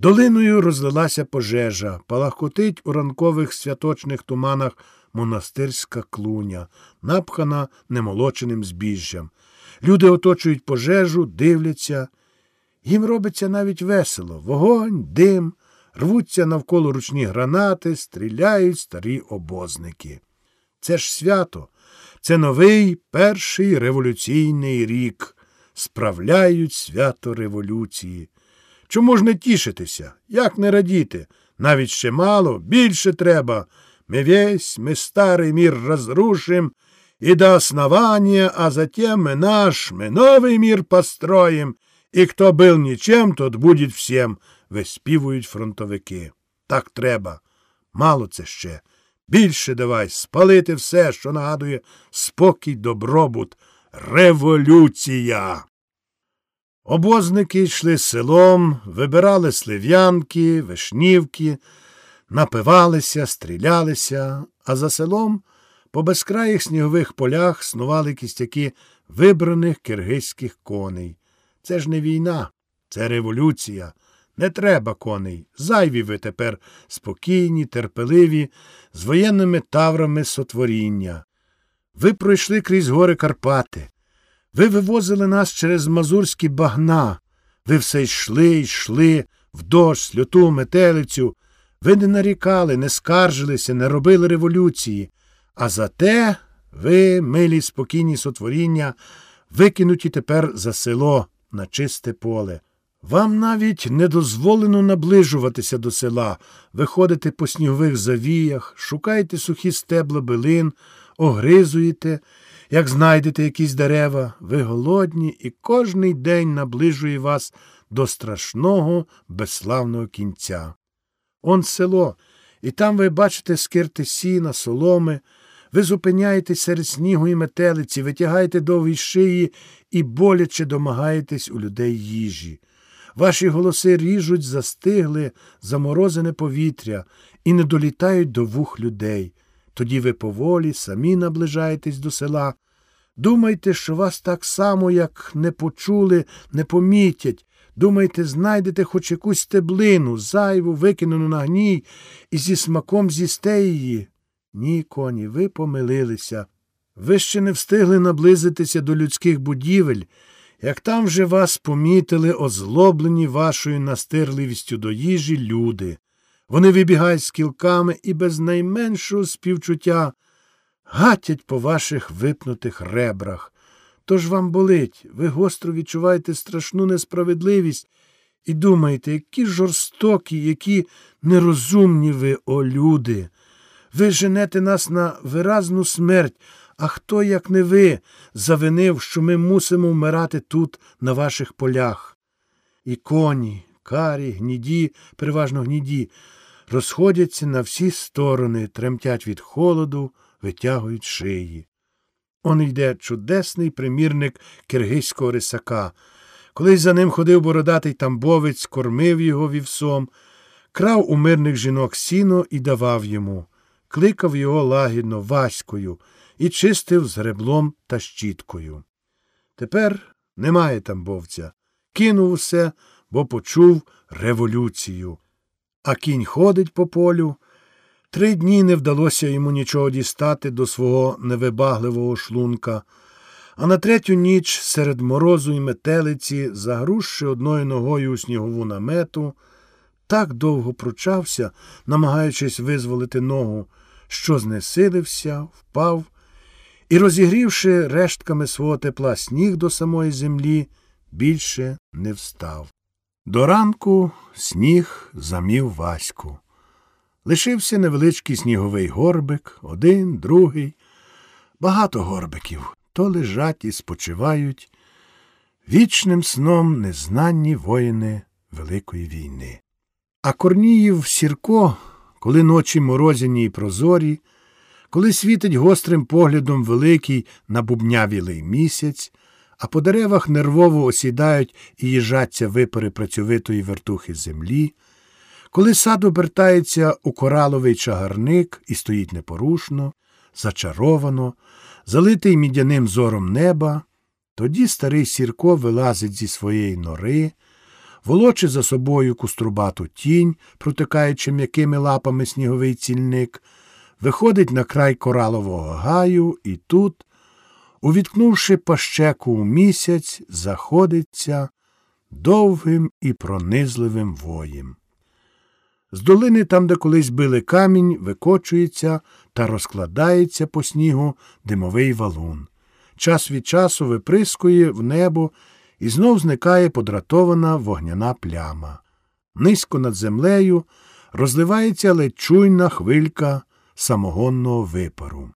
Долиною розлилася пожежа, палахкотить у ранкових святочних туманах монастирська клуня, напхана немолоченим збіжжям. Люди оточують пожежу, дивляться. Їм робиться навіть весело вогонь, дим, рвуться навколо ручні гранати, стріляють старі обозники. Це ж свято, це новий перший революційний рік. Справляють свято революції. Чому ж не тішитися? Як не радіти? Навіть ще мало, більше треба. Мы весь, мы старый мир разрушим, и до основания, а затем мы наш, мы новый мир построим, і хто был нічим, тот будет всем, виспівують фронтовики. Так треба. Мало це ще. Більше давай спалити все, що нагадує спокій, добробут, революція. Обозники йшли селом, вибирали слив'янки, вишнівки, напивалися, стрілялися, а за селом по безкраїх снігових полях снували кістяки вибраних киргизьких коней. Це ж не війна, це революція. Не треба коней. Зайві ви тепер спокійні, терпеливі, з воєнними таврами сотворіння. Ви пройшли крізь гори Карпати. Ви вивозили нас через мазурські багна. Ви все йшли, йшли, в дощ, люту, метелицю. Ви не нарікали, не скаржилися, не робили революції. А зате ви, милі, спокійні сотворіння, викинуті тепер за село на чисте поле. Вам навіть не дозволено наближуватися до села, виходите по снігових завіях, шукаєте сухі стебла билин, огризуєте, як знайдете якісь дерева, ви голодні, і кожний день наближує вас до страшного безславного кінця. Он село, і там ви бачите скирти сіна, соломи, ви зупиняєтесь серед снігу і метелиці, витягаєте довгі шиї і боляче домагаєтесь у людей їжі. Ваші голоси ріжуть, застигле, заморозене повітря і не долітають до вух людей. Тоді ви поволі самі наближаєтесь до села. Думайте, що вас так само, як не почули, не помітять. Думаєте, знайдете хоч якусь стеблину, зайву, викинену на гній, і зі смаком з'їсте її. Ні, коні, ви помилилися. Ви ще не встигли наблизитися до людських будівель, як там вже вас помітили озлоблені вашою настирливістю до їжі люди. Вони вибігають з кілками і без найменшого співчуття гатять по ваших випнутих ребрах. Тож вам болить, ви гостро відчуваєте страшну несправедливість і думаєте, які жорстокі, які нерозумні ви, о люди. Ви женете нас на виразну смерть, а хто, як не ви, завинив, що ми мусимо вмирати тут, на ваших полях. І коні, карі, гніді, переважно гніді, розходяться на всі сторони, тремтять від холоду, витягують шиї. Он йде чудесний примірник киргизького рисака. Колись за ним ходив бородатий тамбовець, кормив його вівсом, крав у мирних жінок сіно і давав йому, кликав його лагідно Ваською і чистив з греблом та щіткою. Тепер немає тамбовця. Кинув усе, бо почув революцію. А кінь ходить по полю. Три дні не вдалося йому нічого дістати до свого невибагливого шлунка, а на третю ніч серед морозу і метелиці, загрузши одною ногою у снігову намету, так довго пручався, намагаючись визволити ногу, що знесилився, впав і, розігрівши рештками свого тепла сніг до самої землі, більше не встав. До ранку сніг замів Ваську. Лишився невеличкий сніговий горбик, один, другий. Багато горбиків то лежать і спочивають вічним сном незнанні воїни Великої війни. А Корніїв Сірко, коли ночі морозяні й прозорі, коли світить гострим поглядом великий набубнявілий місяць, а по деревах нервово осідають і їжаться випари працьовитої вертухи землі, коли сад обертається у кораловий чагарник і стоїть непорушно, зачаровано, залитий мідяним зором неба, тоді старий Сірко вилазить зі своєї нори, волочить за собою куструбату тінь, протикаючи м'якими лапами сніговий цільник, виходить на край коралового гаю і тут, увіткнувши пащеку у місяць, заходиться довгим і пронизливим воєм. З долини, там, де колись били камінь, викочується та розкладається по снігу димовий валун. Час від часу виприскує в небо і знов зникає подратована вогняна пляма. Низько над землею розливається ледь чуйна хвилька самогонного випару.